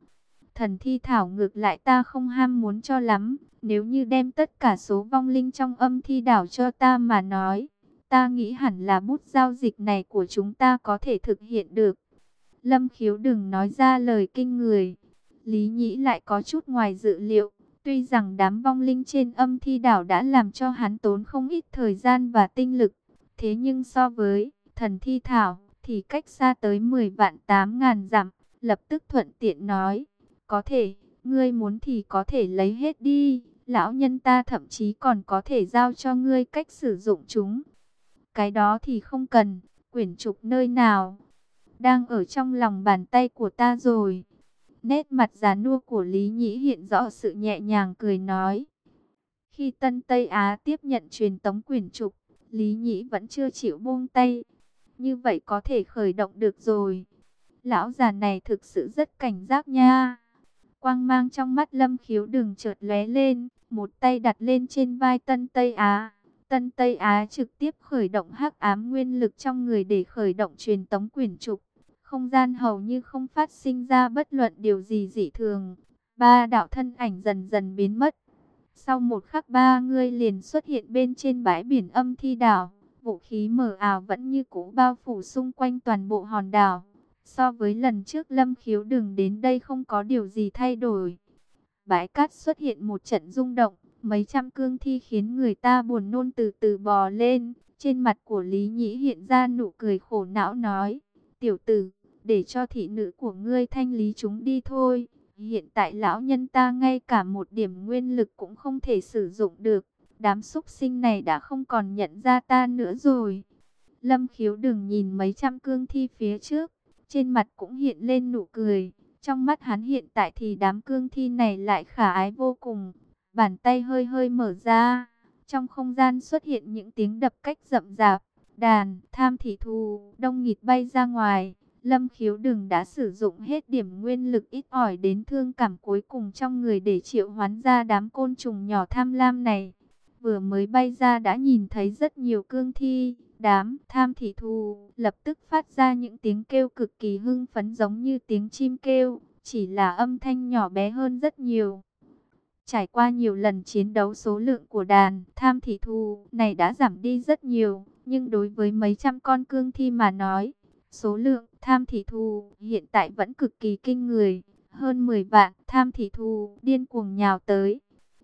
Thần thi thảo ngược lại ta không ham muốn cho lắm, nếu như đem tất cả số vong linh trong âm thi đảo cho ta mà nói, ta nghĩ hẳn là bút giao dịch này của chúng ta có thể thực hiện được. Lâm khiếu đừng nói ra lời kinh người, Lý Nhĩ lại có chút ngoài dự liệu. Tuy rằng đám vong linh trên âm thi đảo đã làm cho hắn tốn không ít thời gian và tinh lực, thế nhưng so với thần thi thảo thì cách xa tới 10 vạn 8 ngàn dặm, lập tức thuận tiện nói, có thể, ngươi muốn thì có thể lấy hết đi, lão nhân ta thậm chí còn có thể giao cho ngươi cách sử dụng chúng. Cái đó thì không cần, quyển trục nơi nào, đang ở trong lòng bàn tay của ta rồi. Nét mặt già nua của Lý Nhĩ hiện rõ sự nhẹ nhàng cười nói. Khi Tân Tây Á tiếp nhận truyền tống quyển trục, Lý Nhĩ vẫn chưa chịu buông tay. Như vậy có thể khởi động được rồi. Lão già này thực sự rất cảnh giác nha. Quang mang trong mắt lâm khiếu đừng chợt lóe lên, một tay đặt lên trên vai Tân Tây Á. Tân Tây Á trực tiếp khởi động hắc ám nguyên lực trong người để khởi động truyền tống quyền trục. Không gian hầu như không phát sinh ra bất luận điều gì dị thường. Ba đạo thân ảnh dần dần biến mất. Sau một khắc ba người liền xuất hiện bên trên bãi biển âm thi đảo. Vũ khí mờ ảo vẫn như cũ bao phủ xung quanh toàn bộ hòn đảo. So với lần trước lâm khiếu đừng đến đây không có điều gì thay đổi. Bãi cát xuất hiện một trận rung động. Mấy trăm cương thi khiến người ta buồn nôn từ từ bò lên. Trên mặt của Lý Nhĩ hiện ra nụ cười khổ não nói. Tiểu tử, để cho thị nữ của ngươi thanh lý chúng đi thôi. Hiện tại lão nhân ta ngay cả một điểm nguyên lực cũng không thể sử dụng được. Đám súc sinh này đã không còn nhận ra ta nữa rồi. Lâm khiếu đừng nhìn mấy trăm cương thi phía trước. Trên mặt cũng hiện lên nụ cười. Trong mắt hắn hiện tại thì đám cương thi này lại khả ái vô cùng. Bàn tay hơi hơi mở ra. Trong không gian xuất hiện những tiếng đập cách rậm rạp. Đàn, tham thị thù, đông nghịt bay ra ngoài. Lâm khiếu đừng đã sử dụng hết điểm nguyên lực ít ỏi đến thương cảm cuối cùng trong người để triệu hoán ra đám côn trùng nhỏ tham lam này. Vừa mới bay ra đã nhìn thấy rất nhiều cương thi, đám tham thị thù, lập tức phát ra những tiếng kêu cực kỳ hưng phấn giống như tiếng chim kêu, chỉ là âm thanh nhỏ bé hơn rất nhiều. Trải qua nhiều lần chiến đấu số lượng của đàn tham thị thù này đã giảm đi rất nhiều, nhưng đối với mấy trăm con cương thi mà nói, số lượng tham thị thù hiện tại vẫn cực kỳ kinh người. Hơn 10 vạn tham thị thù điên cuồng nhào tới.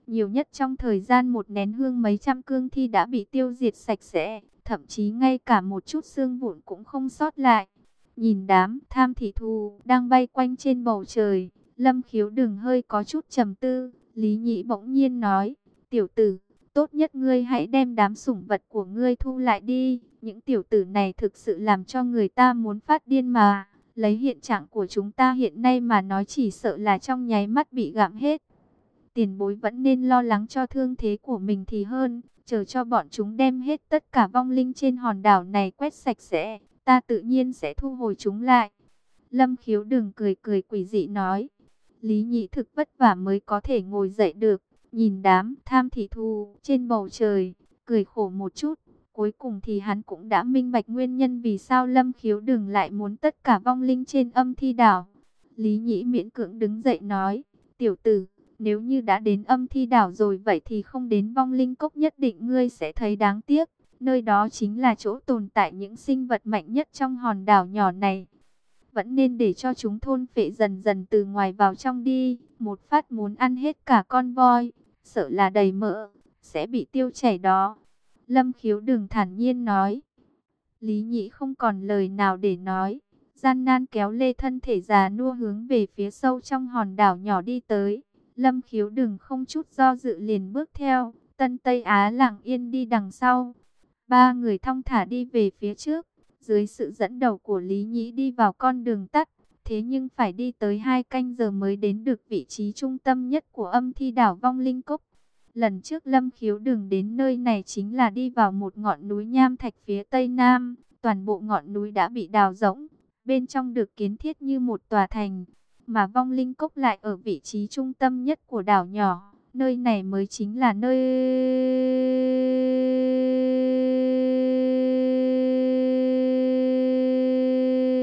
Nhiều nhất trong thời gian một nén hương mấy trăm cương thi đã bị tiêu diệt sạch sẽ, thậm chí ngay cả một chút xương vụn cũng không sót lại. Nhìn đám tham thị thù đang bay quanh trên bầu trời, lâm khiếu đừng hơi có chút trầm tư, Lý Nhĩ bỗng nhiên nói, tiểu tử, tốt nhất ngươi hãy đem đám sủng vật của ngươi thu lại đi, những tiểu tử này thực sự làm cho người ta muốn phát điên mà, lấy hiện trạng của chúng ta hiện nay mà nói chỉ sợ là trong nháy mắt bị gặm hết. Tiền bối vẫn nên lo lắng cho thương thế của mình thì hơn, chờ cho bọn chúng đem hết tất cả vong linh trên hòn đảo này quét sạch sẽ, ta tự nhiên sẽ thu hồi chúng lại. Lâm khiếu đừng cười cười quỷ dị nói, Lý nhị thực vất vả mới có thể ngồi dậy được, nhìn đám tham thị thu trên bầu trời, cười khổ một chút. Cuối cùng thì hắn cũng đã minh bạch nguyên nhân vì sao Lâm Khiếu đừng lại muốn tất cả vong linh trên âm thi đảo. Lý Nhĩ miễn cưỡng đứng dậy nói, tiểu tử, nếu như đã đến âm thi đảo rồi vậy thì không đến vong linh cốc nhất định ngươi sẽ thấy đáng tiếc. Nơi đó chính là chỗ tồn tại những sinh vật mạnh nhất trong hòn đảo nhỏ này vẫn nên để cho chúng thôn phệ dần dần từ ngoài vào trong đi. Một phát muốn ăn hết cả con voi, sợ là đầy mỡ, sẽ bị tiêu chảy đó. Lâm khiếu đừng thản nhiên nói. Lý nhị không còn lời nào để nói. Gian nan kéo lê thân thể già nua hướng về phía sâu trong hòn đảo nhỏ đi tới. Lâm khiếu đừng không chút do dự liền bước theo. Tân Tây Á lặng yên đi đằng sau. Ba người thong thả đi về phía trước dưới sự dẫn đầu của Lý Nhĩ đi vào con đường tắt. Thế nhưng phải đi tới hai canh giờ mới đến được vị trí trung tâm nhất của âm thi đảo Vong Linh Cốc. Lần trước Lâm Khiếu đường đến nơi này chính là đi vào một ngọn núi nham thạch phía tây nam. Toàn bộ ngọn núi đã bị đào rỗng, bên trong được kiến thiết như một tòa thành. Mà Vong Linh Cốc lại ở vị trí trung tâm nhất của đảo nhỏ. Nơi này mới chính là nơi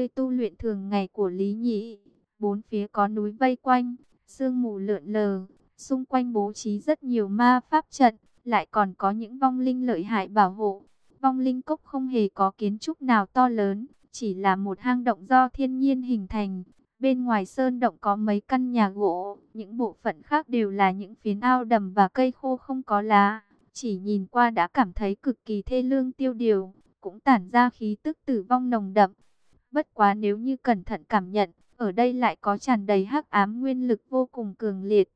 tu luyện thường ngày của Lý Nhị. Bốn phía có núi vây quanh, sương mù lượn lờ, xung quanh bố trí rất nhiều ma pháp trận, lại còn có những vong linh lợi hại bảo hộ. Vong linh cốc không hề có kiến trúc nào to lớn, chỉ là một hang động do thiên nhiên hình thành. Bên ngoài sơn động có mấy căn nhà gỗ, những bộ phận khác đều là những phiến ao đầm và cây khô không có lá. Chỉ nhìn qua đã cảm thấy cực kỳ thê lương tiêu điều, cũng tản ra khí tức tử vong nồng đậm. Bất quá nếu như cẩn thận cảm nhận, ở đây lại có tràn đầy hắc ám nguyên lực vô cùng cường liệt.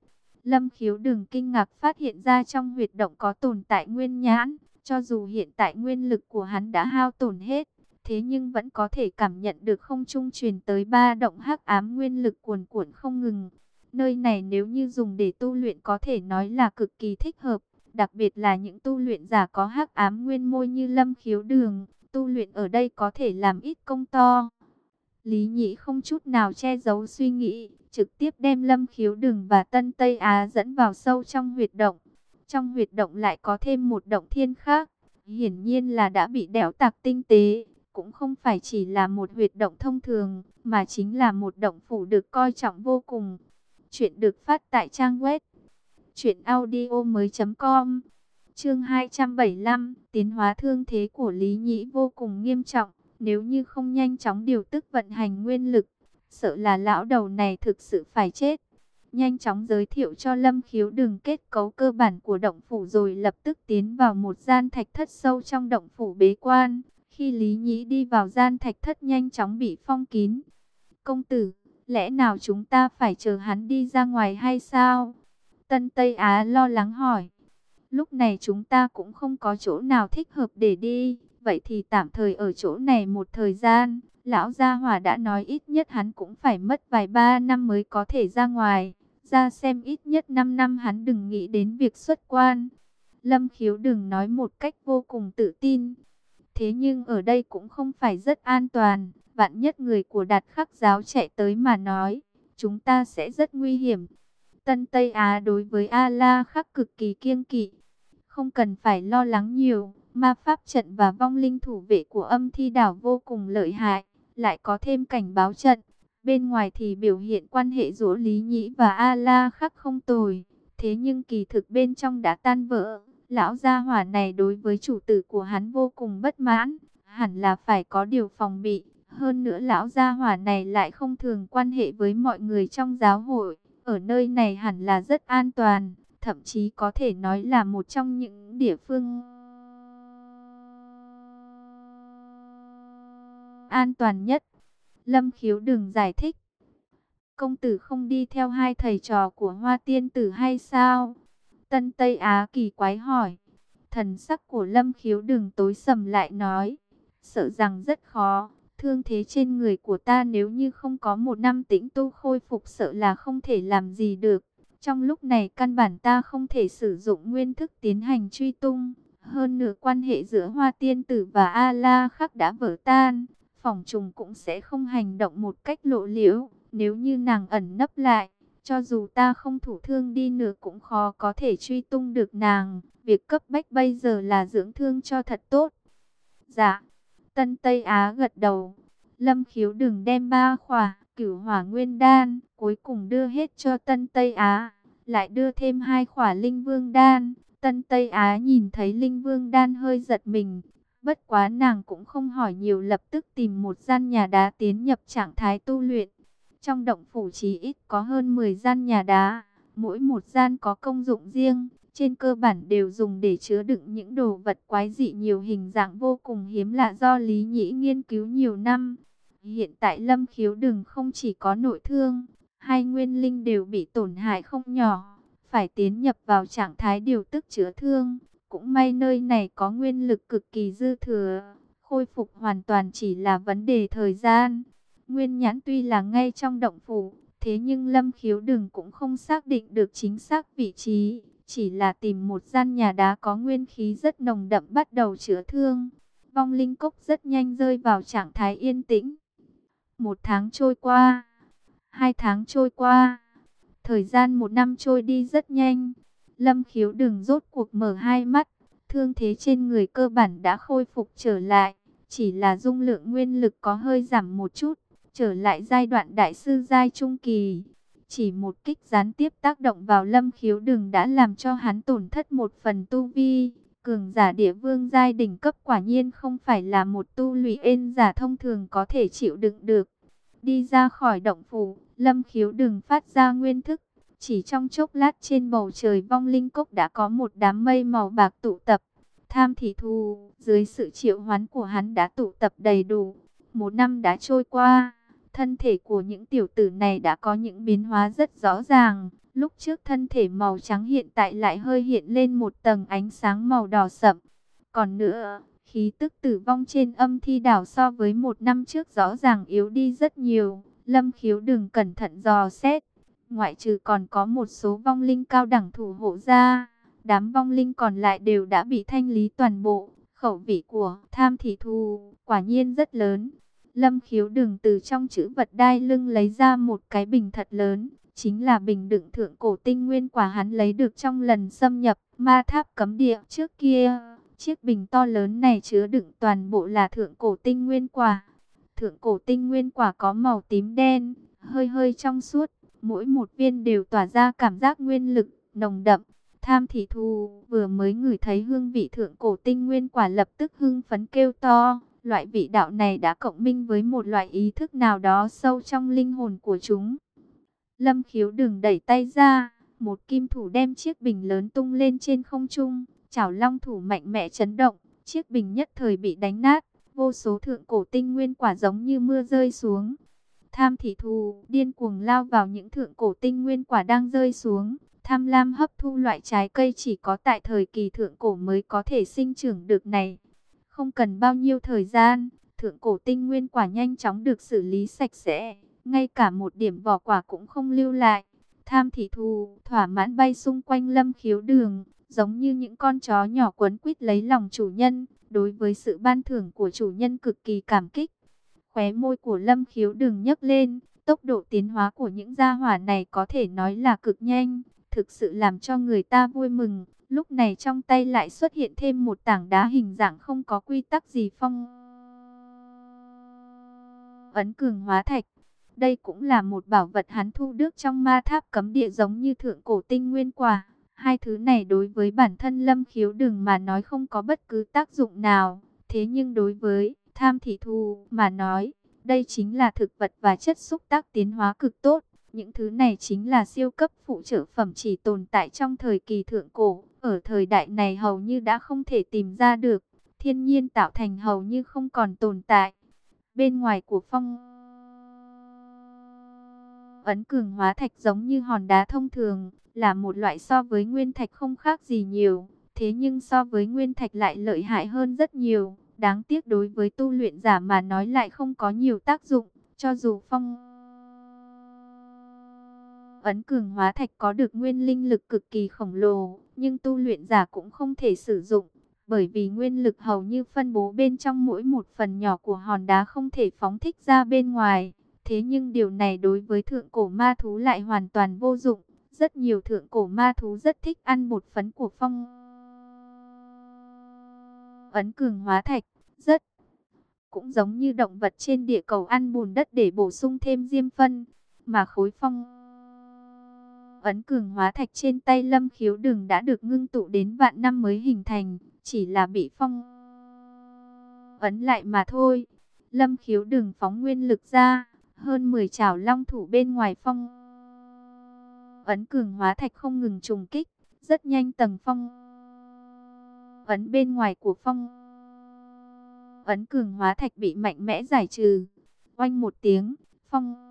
Lâm khiếu đừng kinh ngạc phát hiện ra trong huyệt động có tồn tại nguyên nhãn, cho dù hiện tại nguyên lực của hắn đã hao tổn hết, thế nhưng vẫn có thể cảm nhận được không trung truyền tới ba động hắc ám nguyên lực cuồn cuộn không ngừng. Nơi này nếu như dùng để tu luyện có thể nói là cực kỳ thích hợp, đặc biệt là những tu luyện giả có hắc ám nguyên môi như lâm khiếu đường, tu luyện ở đây có thể làm ít công to. Lý Nhĩ không chút nào che giấu suy nghĩ, trực tiếp đem Lâm Khiếu đường và Tân Tây Á dẫn vào sâu trong huyệt động. Trong huyệt động lại có thêm một động thiên khác, hiển nhiên là đã bị đẽo tạc tinh tế, cũng không phải chỉ là một huyệt động thông thường, mà chính là một động phủ được coi trọng vô cùng. Chuyện được phát tại trang web truyệnaudiomoi.com. Chương 275, tiến hóa thương thế của Lý Nhĩ vô cùng nghiêm trọng, nếu như không nhanh chóng điều tức vận hành nguyên lực, sợ là lão đầu này thực sự phải chết. Nhanh chóng giới thiệu cho Lâm Khiếu đường kết cấu cơ bản của động phủ rồi lập tức tiến vào một gian thạch thất sâu trong động phủ bế quan. Khi Lý Nhĩ đi vào gian thạch thất nhanh chóng bị phong kín. Công tử, lẽ nào chúng ta phải chờ hắn đi ra ngoài hay sao? Tân Tây Á lo lắng hỏi. Lúc này chúng ta cũng không có chỗ nào thích hợp để đi, vậy thì tạm thời ở chỗ này một thời gian. Lão Gia Hòa đã nói ít nhất hắn cũng phải mất vài ba năm mới có thể ra ngoài, ra xem ít nhất 5 năm hắn đừng nghĩ đến việc xuất quan. Lâm Khiếu đừng nói một cách vô cùng tự tin. Thế nhưng ở đây cũng không phải rất an toàn, vạn nhất người của đạt khắc giáo chạy tới mà nói, chúng ta sẽ rất nguy hiểm. Tân Tây Á đối với A-La khắc cực kỳ kiêng kỵ, không cần phải lo lắng nhiều, ma pháp trận và vong linh thủ vệ của âm thi đảo vô cùng lợi hại, lại có thêm cảnh báo trận. Bên ngoài thì biểu hiện quan hệ giữa Lý Nhĩ và A-La khắc không tồi, Thế nhưng kỳ thực bên trong đã tan vỡ. Lão gia hỏa này đối với chủ tử của hắn vô cùng bất mãn, hẳn là phải có điều phòng bị. Hơn nữa lão gia hỏa này lại không thường quan hệ với mọi người trong giáo hội. Ở nơi này hẳn là rất an toàn, thậm chí có thể nói là một trong những địa phương an toàn nhất. Lâm khiếu đừng giải thích. Công tử không đi theo hai thầy trò của hoa tiên tử hay sao? Tân Tây Á kỳ quái hỏi. Thần sắc của Lâm khiếu đừng tối sầm lại nói. Sợ rằng rất khó. Thương thế trên người của ta nếu như không có một năm tĩnh tu khôi phục sợ là không thể làm gì được. Trong lúc này căn bản ta không thể sử dụng nguyên thức tiến hành truy tung. Hơn nữa quan hệ giữa Hoa Tiên Tử và A-La khắc đã vỡ tan. Phòng trùng cũng sẽ không hành động một cách lộ liễu. Nếu như nàng ẩn nấp lại, cho dù ta không thủ thương đi nữa cũng khó có thể truy tung được nàng. Việc cấp bách bây giờ là dưỡng thương cho thật tốt. Dạ, Tân Tây Á gật đầu. Lâm khiếu đừng đem ba khỏa, cửu hỏa nguyên đan, cuối cùng đưa hết cho Tân Tây Á. Lại đưa thêm hai khỏa linh vương đan. Tân Tây Á nhìn thấy linh vương đan hơi giật mình. Bất quá nàng cũng không hỏi nhiều lập tức tìm một gian nhà đá tiến nhập trạng thái tu luyện. Trong động phủ chỉ ít có hơn 10 gian nhà đá, mỗi một gian có công dụng riêng, trên cơ bản đều dùng để chứa đựng những đồ vật quái dị nhiều hình dạng vô cùng hiếm lạ do Lý Nhĩ nghiên cứu nhiều năm. Hiện tại Lâm Khiếu Đừng không chỉ có nội thương, hai nguyên linh đều bị tổn hại không nhỏ, phải tiến nhập vào trạng thái điều tức chữa thương. Cũng may nơi này có nguyên lực cực kỳ dư thừa, khôi phục hoàn toàn chỉ là vấn đề thời gian. Nguyên nhãn tuy là ngay trong động phủ, thế nhưng Lâm Khiếu Đừng cũng không xác định được chính xác vị trí, chỉ là tìm một gian nhà đá có nguyên khí rất nồng đậm bắt đầu chữa thương. Vong linh cốc rất nhanh rơi vào trạng thái yên tĩnh. Một tháng trôi qua, hai tháng trôi qua, thời gian một năm trôi đi rất nhanh. Lâm khiếu đừng rốt cuộc mở hai mắt, thương thế trên người cơ bản đã khôi phục trở lại, chỉ là dung lượng nguyên lực có hơi giảm một chút, trở lại giai đoạn đại sư giai trung kỳ. Chỉ một kích gián tiếp tác động vào lâm khiếu đừng đã làm cho hắn tổn thất một phần tu vi. Cường giả địa vương giai đỉnh cấp quả nhiên không phải là một tu lụy ên giả thông thường có thể chịu đựng được. Đi ra khỏi động phủ, lâm khiếu đừng phát ra nguyên thức. Chỉ trong chốc lát trên bầu trời vong linh cốc đã có một đám mây màu bạc tụ tập. Tham thị thù, dưới sự triệu hoán của hắn đã tụ tập đầy đủ. Một năm đã trôi qua, thân thể của những tiểu tử này đã có những biến hóa rất rõ ràng. Lúc trước thân thể màu trắng hiện tại lại hơi hiện lên một tầng ánh sáng màu đỏ sậm. Còn nữa, khí tức tử vong trên âm thi đảo so với một năm trước rõ ràng yếu đi rất nhiều. Lâm khiếu đừng cẩn thận dò xét. Ngoại trừ còn có một số vong linh cao đẳng thủ hộ ra. Đám vong linh còn lại đều đã bị thanh lý toàn bộ. Khẩu vị của tham thị thù quả nhiên rất lớn. Lâm khiếu đừng từ trong chữ vật đai lưng lấy ra một cái bình thật lớn. Chính là bình đựng thượng cổ tinh nguyên quả hắn lấy được trong lần xâm nhập ma tháp cấm địa trước kia. Chiếc bình to lớn này chứa đựng toàn bộ là thượng cổ tinh nguyên quả. Thượng cổ tinh nguyên quả có màu tím đen, hơi hơi trong suốt. Mỗi một viên đều tỏa ra cảm giác nguyên lực, nồng đậm. Tham thị thu vừa mới ngửi thấy hương vị thượng cổ tinh nguyên quả lập tức hưng phấn kêu to. Loại vị đạo này đã cộng minh với một loại ý thức nào đó sâu trong linh hồn của chúng. Lâm khiếu đừng đẩy tay ra, một kim thủ đem chiếc bình lớn tung lên trên không trung, chảo long thủ mạnh mẽ chấn động, chiếc bình nhất thời bị đánh nát, vô số thượng cổ tinh nguyên quả giống như mưa rơi xuống. Tham thị thù, điên cuồng lao vào những thượng cổ tinh nguyên quả đang rơi xuống, tham lam hấp thu loại trái cây chỉ có tại thời kỳ thượng cổ mới có thể sinh trưởng được này. Không cần bao nhiêu thời gian, thượng cổ tinh nguyên quả nhanh chóng được xử lý sạch sẽ, ngay cả một điểm vỏ quả cũng không lưu lại. Tham thị thù, thỏa mãn bay xung quanh lâm khiếu đường, giống như những con chó nhỏ quấn quýt lấy lòng chủ nhân, đối với sự ban thưởng của chủ nhân cực kỳ cảm kích. Khóe môi của lâm khiếu đường nhấc lên, tốc độ tiến hóa của những gia hỏa này có thể nói là cực nhanh, thực sự làm cho người ta vui mừng. Lúc này trong tay lại xuất hiện thêm một tảng đá hình dạng không có quy tắc gì phong. Ấn cường hóa thạch. Đây cũng là một bảo vật hắn thu được trong ma tháp cấm địa giống như thượng cổ tinh nguyên quả. Hai thứ này đối với bản thân lâm khiếu đừng mà nói không có bất cứ tác dụng nào. Thế nhưng đối với tham thị thu mà nói, đây chính là thực vật và chất xúc tác tiến hóa cực tốt. Những thứ này chính là siêu cấp phụ trợ phẩm chỉ tồn tại trong thời kỳ thượng cổ. Ở thời đại này hầu như đã không thể tìm ra được. Thiên nhiên tạo thành hầu như không còn tồn tại. Bên ngoài của phong ấn cường hóa thạch giống như hòn đá thông thường, là một loại so với nguyên thạch không khác gì nhiều. Thế nhưng so với nguyên thạch lại lợi hại hơn rất nhiều. Đáng tiếc đối với tu luyện giả mà nói lại không có nhiều tác dụng, cho dù phong ấn cường hóa thạch có được nguyên linh lực cực kỳ khổng lồ, nhưng tu luyện giả cũng không thể sử dụng, bởi vì nguyên lực hầu như phân bố bên trong mỗi một phần nhỏ của hòn đá không thể phóng thích ra bên ngoài. Thế nhưng điều này đối với thượng cổ ma thú lại hoàn toàn vô dụng. Rất nhiều thượng cổ ma thú rất thích ăn bột phấn của phong ấn cường hóa thạch, rất cũng giống như động vật trên địa cầu ăn bùn đất để bổ sung thêm diêm phân, mà khối phong ấn cường hóa thạch trên tay Lâm Khiếu đường đã được ngưng tụ đến vạn năm mới hình thành, chỉ là bị phong ấn lại mà thôi. Lâm Khiếu đường phóng nguyên lực ra, hơn 10 chảo long thủ bên ngoài phong ấn cường hóa thạch không ngừng trùng kích, rất nhanh tầng phong ấn bên ngoài của phong ấn cường hóa thạch bị mạnh mẽ giải trừ. Oanh một tiếng, phong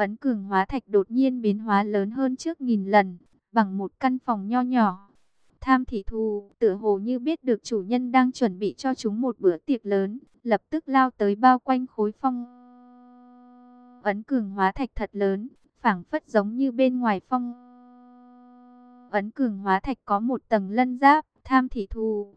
ấn cường hóa thạch đột nhiên biến hóa lớn hơn trước nghìn lần, bằng một căn phòng nho nhỏ. Tham thị thù, tựa hồ như biết được chủ nhân đang chuẩn bị cho chúng một bữa tiệc lớn, lập tức lao tới bao quanh khối phong. Ấn cường hóa thạch thật lớn, phảng phất giống như bên ngoài phong. Ấn cường hóa thạch có một tầng lân giáp, tham thị thù.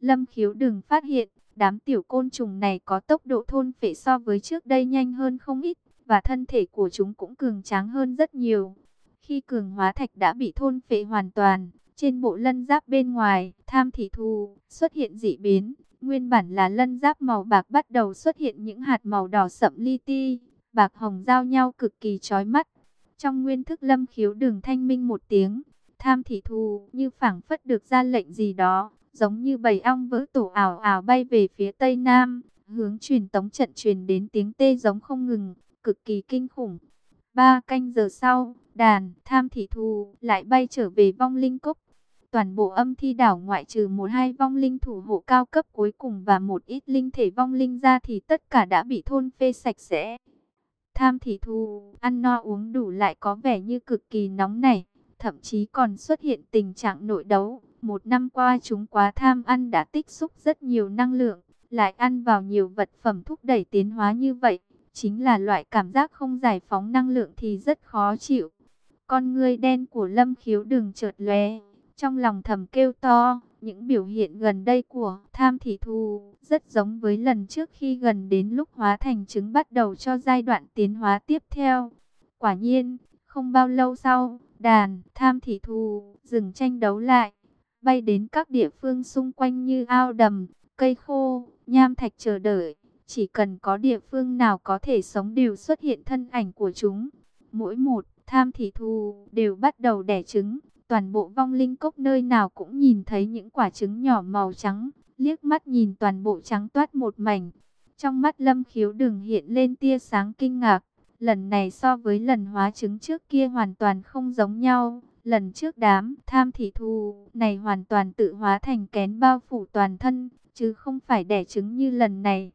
Lâm khiếu đừng phát hiện, đám tiểu côn trùng này có tốc độ thôn phệ so với trước đây nhanh hơn không ít, và thân thể của chúng cũng cường tráng hơn rất nhiều. Khi cường hóa thạch đã bị thôn phệ hoàn toàn, trên bộ lân giáp bên ngoài, tham thị thù, xuất hiện dị biến. Nguyên bản là lân giáp màu bạc bắt đầu xuất hiện những hạt màu đỏ sậm li ti, bạc hồng giao nhau cực kỳ chói mắt. Trong nguyên thức lâm khiếu đường thanh minh một tiếng, tham thị thù như phảng phất được ra lệnh gì đó, giống như bầy ong vỡ tổ ảo ảo bay về phía tây nam, hướng truyền tống trận truyền đến tiếng tê giống không ngừng, cực kỳ kinh khủng. Ba canh giờ sau, đàn tham thị thù lại bay trở về vong linh cốc. Toàn bộ âm thi đảo ngoại trừ một hai vong linh thủ hộ cao cấp cuối cùng và một ít linh thể vong linh ra thì tất cả đã bị thôn phê sạch sẽ. Tham thị thù, ăn no uống đủ lại có vẻ như cực kỳ nóng nảy, thậm chí còn xuất hiện tình trạng nội đấu. Một năm qua chúng quá tham ăn đã tích xúc rất nhiều năng lượng, lại ăn vào nhiều vật phẩm thúc đẩy tiến hóa như vậy. Chính là loại cảm giác không giải phóng năng lượng thì rất khó chịu. Con ngươi đen của lâm khiếu đừng chợt lóe, trong lòng thầm kêu to. Những biểu hiện gần đây của tham thị thù rất giống với lần trước khi gần đến lúc hóa thành trứng bắt đầu cho giai đoạn tiến hóa tiếp theo. Quả nhiên, không bao lâu sau, đàn tham thị thù dừng tranh đấu lại, bay đến các địa phương xung quanh như ao đầm, cây khô, nham thạch chờ đợi. Chỉ cần có địa phương nào có thể sống đều xuất hiện thân ảnh của chúng. Mỗi một tham thị thù đều bắt đầu đẻ trứng. Toàn bộ vong linh cốc nơi nào cũng nhìn thấy những quả trứng nhỏ màu trắng. Liếc mắt nhìn toàn bộ trắng toát một mảnh. Trong mắt lâm khiếu đừng hiện lên tia sáng kinh ngạc. Lần này so với lần hóa trứng trước kia hoàn toàn không giống nhau. Lần trước đám tham thị thù này hoàn toàn tự hóa thành kén bao phủ toàn thân, chứ không phải đẻ trứng như lần này.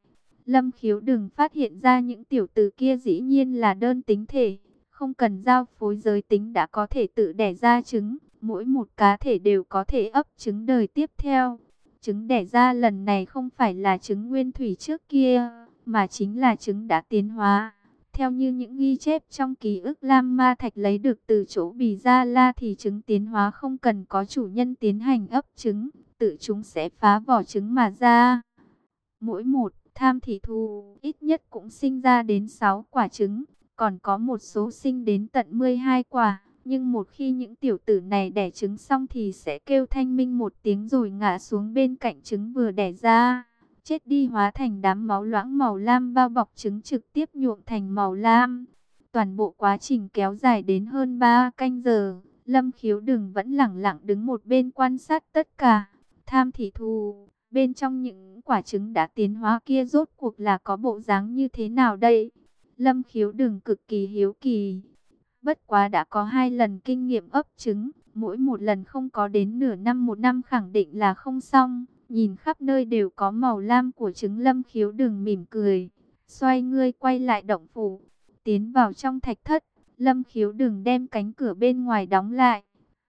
Lâm khiếu đừng phát hiện ra những tiểu tử kia dĩ nhiên là đơn tính thể, không cần giao phối giới tính đã có thể tự đẻ ra trứng, mỗi một cá thể đều có thể ấp trứng đời tiếp theo. Trứng đẻ ra lần này không phải là trứng nguyên thủy trước kia, mà chính là trứng đã tiến hóa. Theo như những ghi chép trong ký ức Lam Ma Thạch lấy được từ chỗ Bì Gia La thì trứng tiến hóa không cần có chủ nhân tiến hành ấp trứng, tự chúng sẽ phá vỏ trứng mà ra. Mỗi một tham thị thù ít nhất cũng sinh ra đến 6 quả trứng, còn có một số sinh đến tận 12 quả. Nhưng một khi những tiểu tử này đẻ trứng xong thì sẽ kêu thanh minh một tiếng rồi ngã xuống bên cạnh trứng vừa đẻ ra. chết đi hóa thành đám máu loãng màu lam bao bọc trứng trực tiếp nhuộm thành màu lam. Toàn bộ quá trình kéo dài đến hơn 3 canh giờ, Lâm Khiếu Đừng vẫn lặng lặng đứng một bên quan sát tất cả. Tham thị thù, bên trong những quả trứng đã tiến hóa kia rốt cuộc là có bộ dáng như thế nào đây? Lâm Khiếu Đừng cực kỳ hiếu kỳ. Bất quá đã có hai lần kinh nghiệm ấp trứng, mỗi một lần không có đến nửa năm một năm khẳng định là không xong. Nhìn khắp nơi đều có màu lam của trứng lâm khiếu đừng mỉm cười. Xoay ngươi quay lại động phủ. Tiến vào trong thạch thất. Lâm khiếu đừng đem cánh cửa bên ngoài đóng lại.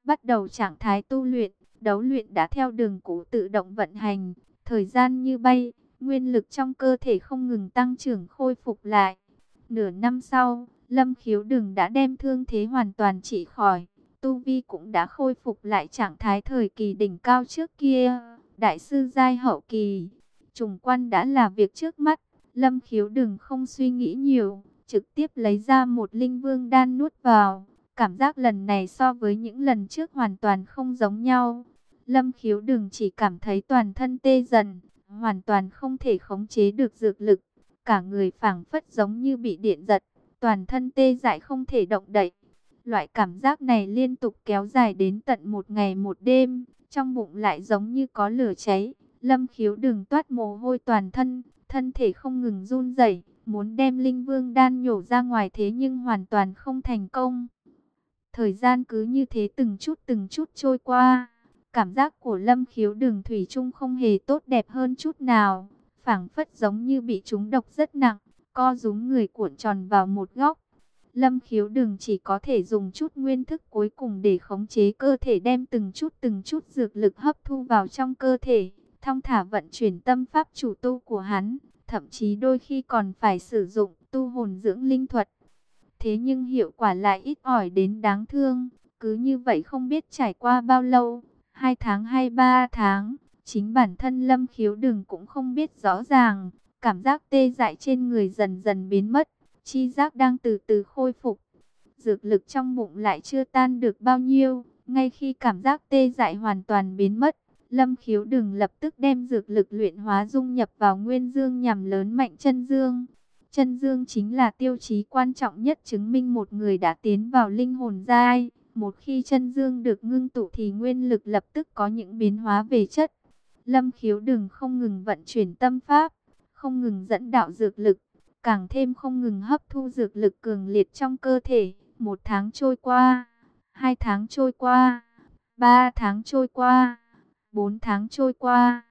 Bắt đầu trạng thái tu luyện. Đấu luyện đã theo đường cũ tự động vận hành. Thời gian như bay. Nguyên lực trong cơ thể không ngừng tăng trưởng khôi phục lại. Nửa năm sau, Lâm khiếu đừng đã đem thương thế hoàn toàn trị khỏi. Tu Vi cũng đã khôi phục lại trạng thái thời kỳ đỉnh cao trước kia đại sư giai hậu kỳ. Trùng quan đã là việc trước mắt, Lâm Khiếu đừng không suy nghĩ nhiều, trực tiếp lấy ra một linh vương đan nuốt vào. Cảm giác lần này so với những lần trước hoàn toàn không giống nhau. Lâm Khiếu đừng chỉ cảm thấy toàn thân tê dần, hoàn toàn không thể khống chế được dược lực. Cả người phảng phất giống như bị điện giật, toàn thân tê dại không thể động đậy. Loại cảm giác này liên tục kéo dài đến tận một ngày một đêm, trong bụng lại giống như có lửa cháy. Lâm khiếu đừng toát mồ hôi toàn thân, thân thể không ngừng run rẩy, muốn đem linh vương đan nhổ ra ngoài thế nhưng hoàn toàn không thành công. Thời gian cứ như thế từng chút từng chút trôi qua. Cảm giác của lâm khiếu đường thủy chung không hề tốt đẹp hơn chút nào. phảng phất giống như bị trúng độc rất nặng, co rúm người cuộn tròn vào một góc. Lâm khiếu đường chỉ có thể dùng chút nguyên thức cuối cùng để khống chế cơ thể đem từng chút từng chút dược lực hấp thu vào trong cơ thể, thong thả vận chuyển tâm pháp chủ tu của hắn, thậm chí đôi khi còn phải sử dụng tu hồn dưỡng linh thuật. Thế nhưng hiệu quả lại ít ỏi đến đáng thương, cứ như vậy không biết trải qua bao lâu, hai tháng hay ba tháng, chính bản thân lâm khiếu đừng cũng không biết rõ ràng, cảm giác tê dại trên người dần dần biến mất chi giác đang từ từ khôi phục. Dược lực trong bụng lại chưa tan được bao nhiêu, ngay khi cảm giác tê dại hoàn toàn biến mất, Lâm Khiếu đừng lập tức đem dược lực luyện hóa dung nhập vào nguyên dương nhằm lớn mạnh chân dương. Chân dương chính là tiêu chí quan trọng nhất chứng minh một người đã tiến vào linh hồn giai. Một khi chân dương được ngưng tụ thì nguyên lực lập tức có những biến hóa về chất. Lâm khiếu đừng không ngừng vận chuyển tâm pháp, không ngừng dẫn đạo dược lực, càng thêm không ngừng hấp thu dược lực cường liệt trong cơ thể. Một tháng trôi qua, hai tháng trôi qua, ba tháng trôi qua, bốn tháng trôi qua,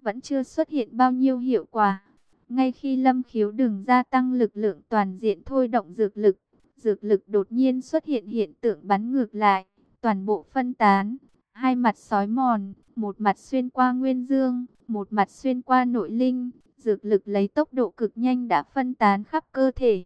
vẫn chưa xuất hiện bao nhiêu hiệu quả. Ngay khi lâm khiếu đừng gia tăng lực lượng toàn diện thôi động dược lực, dược lực đột nhiên xuất hiện hiện tượng bắn ngược lại, toàn bộ phân tán, hai mặt sói mòn, một mặt xuyên qua nguyên dương, một mặt xuyên qua nội linh, dược lực lấy tốc độ cực nhanh đã phân tán khắp cơ thể.